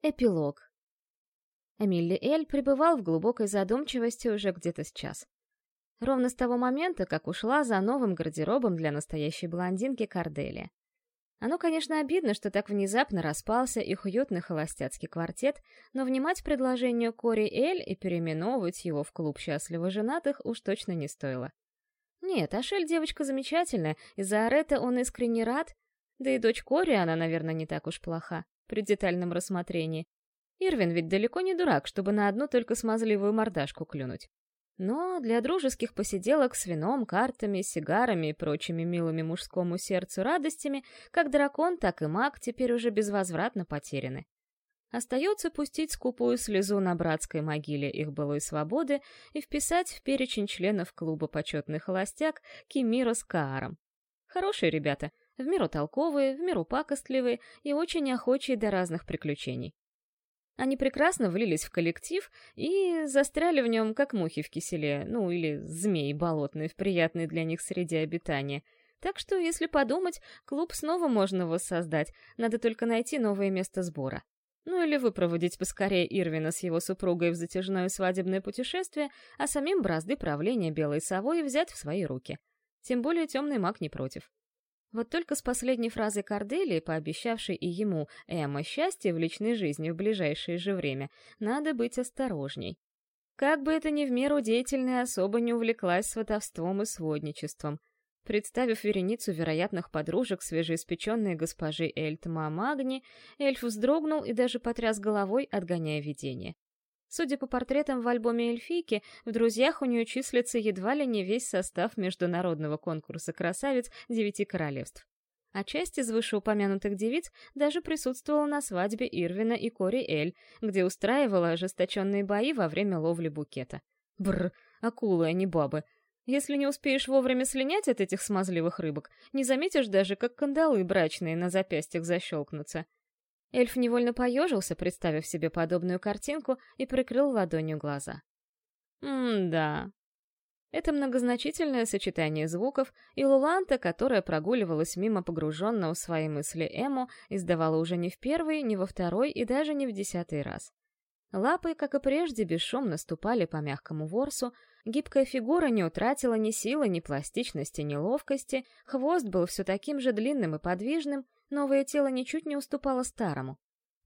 Эпилог. Эмилли Эль пребывал в глубокой задумчивости уже где-то с час. Ровно с того момента, как ушла за новым гардеробом для настоящей блондинки Кардели. Оно, конечно, обидно, что так внезапно распался их уютный холостяцкий квартет, но внимать предложению Кори Эль и переименовывать его в клуб счастливо женатых уж точно не стоило. Нет, Ашель девочка замечательная, и за Арета он искренне рад, да и дочь Кори, она, наверное, не так уж плоха при детальном рассмотрении. Ирвин ведь далеко не дурак, чтобы на одну только смазливую мордашку клюнуть. Но для дружеских посиделок с вином, картами, сигарами и прочими милыми мужскому сердцу радостями, как дракон, так и маг теперь уже безвозвратно потеряны. Остается пустить скупую слезу на братской могиле их былой свободы и вписать в перечень членов клуба «Почетный холостяк» Кимира с Кааром. Хорошие ребята, в меру толковые, в меру пакостливые и очень охочие до разных приключений. Они прекрасно влились в коллектив и застряли в нем, как мухи в киселе, ну или змеи болотные в приятной для них среде обитания. Так что, если подумать, клуб снова можно воссоздать, надо только найти новое место сбора. Ну или выпроводить поскорее Ирвина с его супругой в затяжное свадебное путешествие, а самим бразды правления Белой Совой взять в свои руки. Тем более темный маг не против. Вот только с последней фразой Корделии, пообещавшей и ему Эмма счастье в личной жизни в ближайшее же время, надо быть осторожней. Как бы это ни в меру деятельная особа не увлеклась сватовством и сводничеством. Представив вереницу вероятных подружек свежеиспеченной госпожи Эльтма Магни, эльф вздрогнул и даже потряс головой, отгоняя видение. Судя по портретам в альбоме эльфийки, в друзьях у нее числится едва ли не весь состав международного конкурса красавиц девяти королевств. А часть из вышеупомянутых девиц даже присутствовала на свадьбе Ирвина и Кори Эль, где устраивала ожесточенные бои во время ловли букета. Бррр, акулы, а не бабы. Если не успеешь вовремя слинять от этих смазливых рыбок, не заметишь даже, как кандалы брачные на запястьях защелкнутся. Эльф невольно поежился, представив себе подобную картинку, и прикрыл ладонью глаза. М-да. Это многозначительное сочетание звуков, и Луланта, которая прогуливалась мимо погруженного в свои мысли Эму, издавала уже не в первый, не во второй и даже не в десятый раз. Лапы, как и прежде, бесшумно ступали по мягкому ворсу, гибкая фигура не утратила ни силы, ни пластичности, ни ловкости, хвост был все таким же длинным и подвижным, Новое тело ничуть не уступало старому.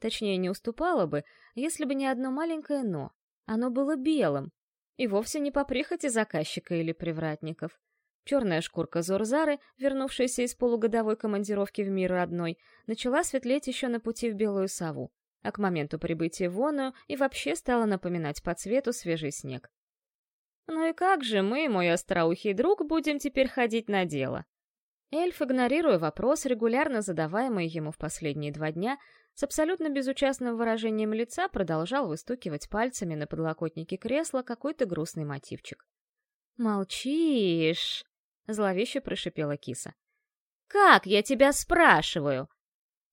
Точнее, не уступало бы, если бы не одно маленькое «но». Оно было белым, и вовсе не по прихоти заказчика или привратников. Черная шкурка Зорзары, вернувшаяся из полугодовой командировки в мир родной, начала светлеть еще на пути в Белую Сову, а к моменту прибытия в Оную и вообще стала напоминать по цвету свежий снег. «Ну и как же мы, мой остроухий друг, будем теперь ходить на дело?» Эльф, игнорируя вопрос, регулярно задаваемый ему в последние два дня, с абсолютно безучастным выражением лица продолжал выстукивать пальцами на подлокотнике кресла какой-то грустный мотивчик. «Молчишь!» — зловеще прошипела киса. «Как, я тебя спрашиваю?»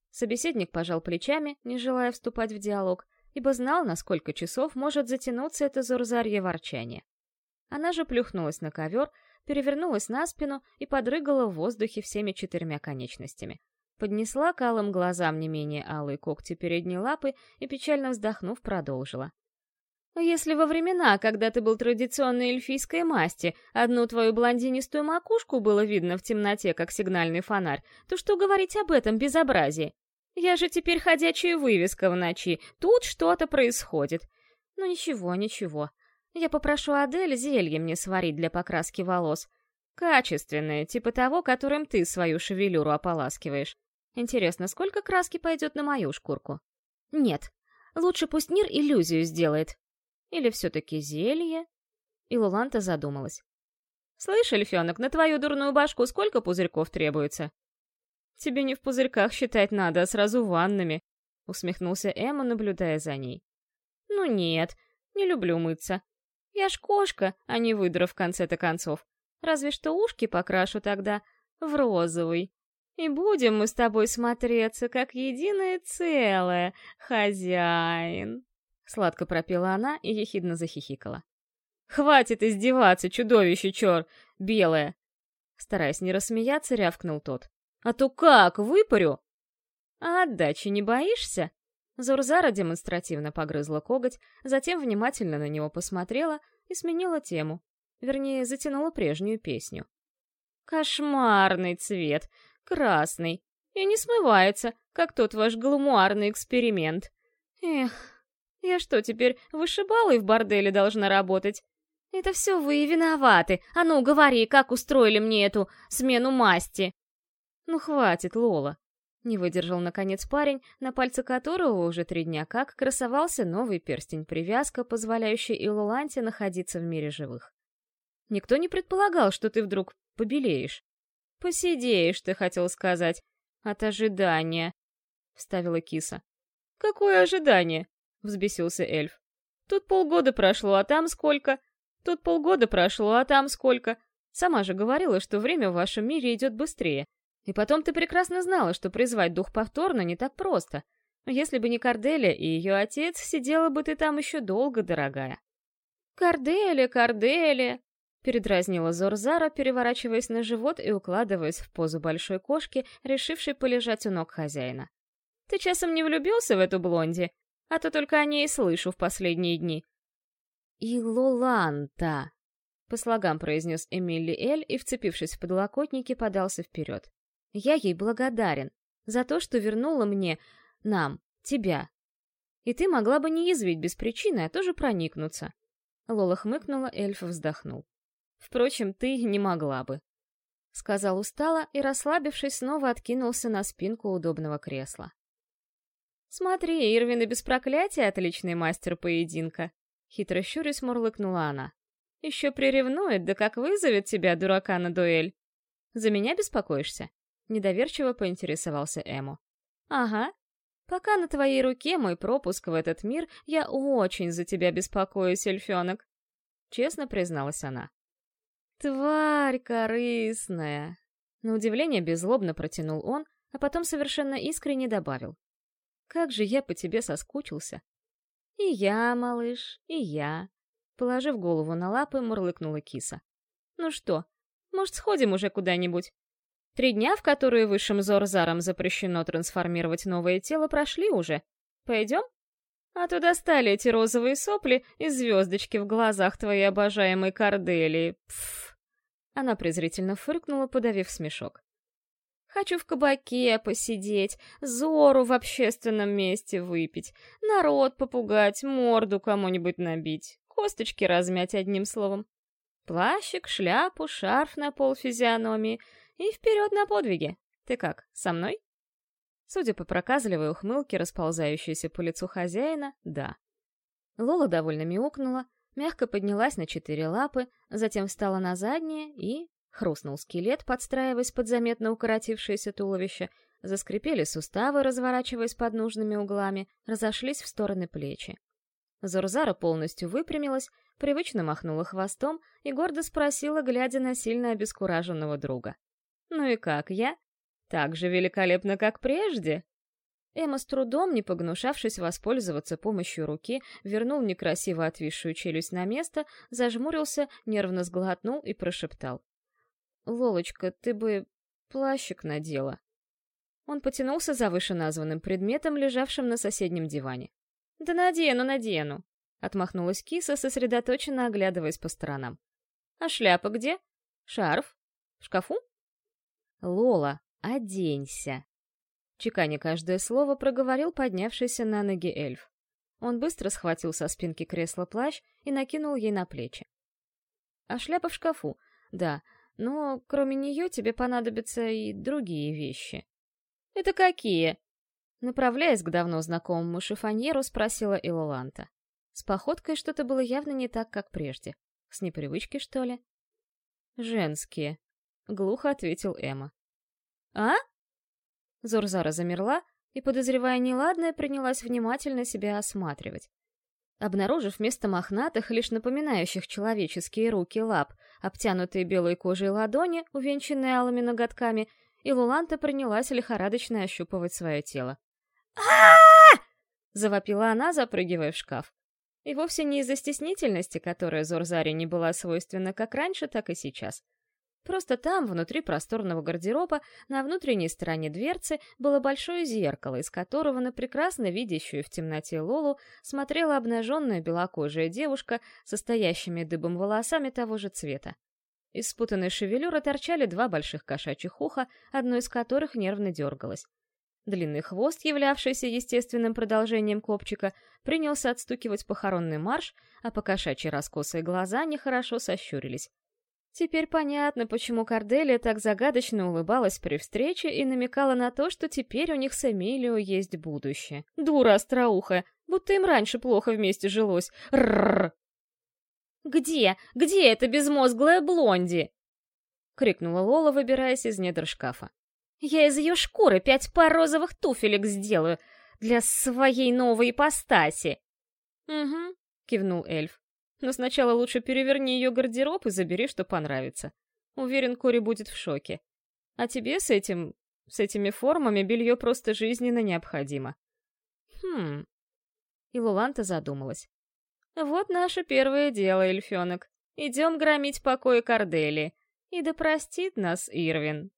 Собеседник пожал плечами, не желая вступать в диалог, ибо знал, на сколько часов может затянуться это зурзарье ворчание. Она же плюхнулась на ковер, перевернулась на спину и подрыгала в воздухе всеми четырьмя конечностями. Поднесла к алым глазам не менее алые когти передней лапы и, печально вздохнув, продолжила. «Если во времена, когда ты был традиционной эльфийской масти, одну твою блондинистую макушку было видно в темноте, как сигнальный фонарь, то что говорить об этом безобразии? Я же теперь ходячая вывеска в ночи, тут что-то происходит. Ну ничего, ничего, я попрошу Адель зелье мне сварить для покраски волос. Качественное, типа того, которым ты свою шевелюру ополаскиваешь. Интересно, сколько краски пойдет на мою шкурку? Нет, лучше пусть Нир иллюзию сделает. Или все-таки зелье? И Луланта задумалась. «Слышь, эльфенок, на твою дурную башку сколько пузырьков требуется?» «Тебе не в пузырьках считать надо, а сразу ваннами», — усмехнулся Эмма, наблюдая за ней. «Ну нет, не люблю мыться. Я ж кошка, а не выдра в конце-то концов. Разве что ушки покрашу тогда в розовый. И будем мы с тобой смотреться, как единое целое, хозяин. Сладко пропела она и ехидно захихикала. «Хватит издеваться, чудовище, чёр, белое!» Стараясь не рассмеяться, рявкнул тот. «А то как, выпарю!» «А отдачи не боишься?» Зурзара демонстративно погрызла коготь, затем внимательно на него посмотрела и сменила тему. Вернее, затянула прежнюю песню. «Кошмарный цвет! Красный! И не смывается, как тот ваш гламуарный эксперимент. Эх, я что, теперь вышибалой в борделе должна работать? Это все вы виноваты. А ну, говори, как устроили мне эту смену масти. Ну, хватит, Лола. Не выдержал, наконец, парень, на пальце которого уже три дня как красовался новый перстень-привязка, позволяющий Илоланте находиться в мире живых. Никто не предполагал, что ты вдруг побелеешь. Посидеешь, ты хотел сказать, от ожидания, — вставила киса. «Какое ожидание?» — взбесился эльф. «Тут полгода прошло, а там сколько? Тут полгода прошло, а там сколько? Сама же говорила, что время в вашем мире идет быстрее. И потом ты прекрасно знала, что призвать дух повторно не так просто. Если бы не Корделия и ее отец, сидела бы ты там еще долго, дорогая. «Корделия, Корделия!» — передразнила Зорзара, переворачиваясь на живот и укладываясь в позу большой кошки, решившей полежать у ног хозяина. «Ты часом не влюбился в эту блонди? А то только о ней и слышу в последние дни». «И Лоланта!» — по слогам произнес Эмили Эль и, вцепившись в подлокотники, подался вперед. Я ей благодарен за то, что вернула мне, нам, тебя. И ты могла бы не язвить без причины, а тоже проникнуться. Лола хмыкнула, эльф вздохнул. Впрочем, ты не могла бы. Сказал устало и, расслабившись, снова откинулся на спинку удобного кресла. «Смотри, Ирвин и без проклятия отличный мастер поединка!» Хитро щурясь мурлыкнула она. «Еще приревнует, да как вызовет тебя, дурака, на дуэль! За меня беспокоишься?» Недоверчиво поинтересовался Эму. «Ага. Пока на твоей руке мой пропуск в этот мир, я очень за тебя беспокоюсь, эльфенок», — честно призналась она. «Тварь корыстная!» На удивление беззлобно протянул он, а потом совершенно искренне добавил. «Как же я по тебе соскучился!» «И я, малыш, и я!» Положив голову на лапы, мурлыкнула киса. «Ну что, может, сходим уже куда-нибудь? Три дня, в которые высшим Зорзаром запрещено трансформировать новое тело, прошли уже. Пойдем? А то достали эти розовые сопли и звездочки в глазах твоей обожаемой Корделии. Пф. Она презрительно фыркнула, подавив смешок. Хочу в кабаке посидеть, зору в общественном месте выпить, народ попугать, морду кому-нибудь набить, косточки размять одним словом. Плащик, шляпу, шарф на пол физиономии — и вперед на подвиги. Ты как, со мной? Судя по проказливой ухмылке, расползающейся по лицу хозяина, да. Лола довольно мяукнула, мягко поднялась на четыре лапы, затем встала на задние и... Хрустнул скелет, подстраиваясь под заметно укоротившееся туловище, заскрипели суставы, разворачиваясь под нужными углами, разошлись в стороны плечи. Зурзара полностью выпрямилась, привычно махнула хвостом и гордо спросила, глядя на сильно обескураженного друга. Ну и как я? Так же великолепно, как прежде? Эмма с трудом, не погнушавшись воспользоваться помощью руки, вернул некрасиво отвисшую челюсть на место, зажмурился, нервно сглотнул и прошептал. «Лолочка, ты бы плащик надела». Он потянулся за вышеназванным предметом, лежавшим на соседнем диване. «Да надену, надену!» — отмахнулась киса, сосредоточенно оглядываясь по сторонам. «А шляпа где? Шарф? В шкафу?» «Лола, оденься!» Чеканя каждое слово, проговорил поднявшийся на ноги эльф. Он быстро схватил со спинки кресла плащ и накинул ей на плечи. «А шляпа в шкафу? Да, но кроме нее тебе понадобятся и другие вещи». «Это какие?» Направляясь к давно знакомому шифоньеру, спросила Илоланта. С походкой что-то было явно не так, как прежде. С непривычки, что ли? «Женские», — глухо ответил Эмма. «А?» Зорзара замерла и, подозревая неладное, принялась внимательно себя осматривать. Обнаружив вместо мохнатых, лишь напоминающих человеческие руки лап, обтянутые белой кожей ладони, увенчанные алыми ноготками, Илуланта принялась лихорадочно ощупывать свое тело. а завопила она, запрыгивая в шкаф. И вовсе не из-за стеснительности, которая Зорзаре не была свойственна как раньше, так и сейчас. Просто там, внутри просторного гардероба, на внутренней стороне дверцы было большое зеркало, из которого на прекрасно видящую в темноте Лолу смотрела обнаженная белокожая девушка со стоящими дыбом волосами того же цвета. Из спутанной шевелюры торчали два больших кошачьих уха, одно из которых нервно дергалось. Длинный хвост, являвшийся естественным продолжением копчика, принялся отстукивать похоронный марш, а по кошачьи раскосые глаза нехорошо сощурились. Теперь понятно, почему Корделия так загадочно улыбалась при встрече и намекала на то, что теперь у них с Эмилио есть будущее. Дура остроухая, будто им раньше плохо вместе жилось. Рррр! «Где? Где эта безмозглая блонди?» — крикнула Лола, выбираясь из недр шкафа. «Я из ее шкуры пять пар розовых туфелек сделаю для своей новой ипостаси!» «Угу», — кивнул эльф. Но сначала лучше переверни ее гардероб и забери, что понравится. Уверен, Кори будет в шоке. А тебе с этим... с этими формами белье просто жизненно необходимо. Хм... И Луланта задумалась. Вот наше первое дело, эльфенок. Идем громить покои Кордели. И да простит нас Ирвин.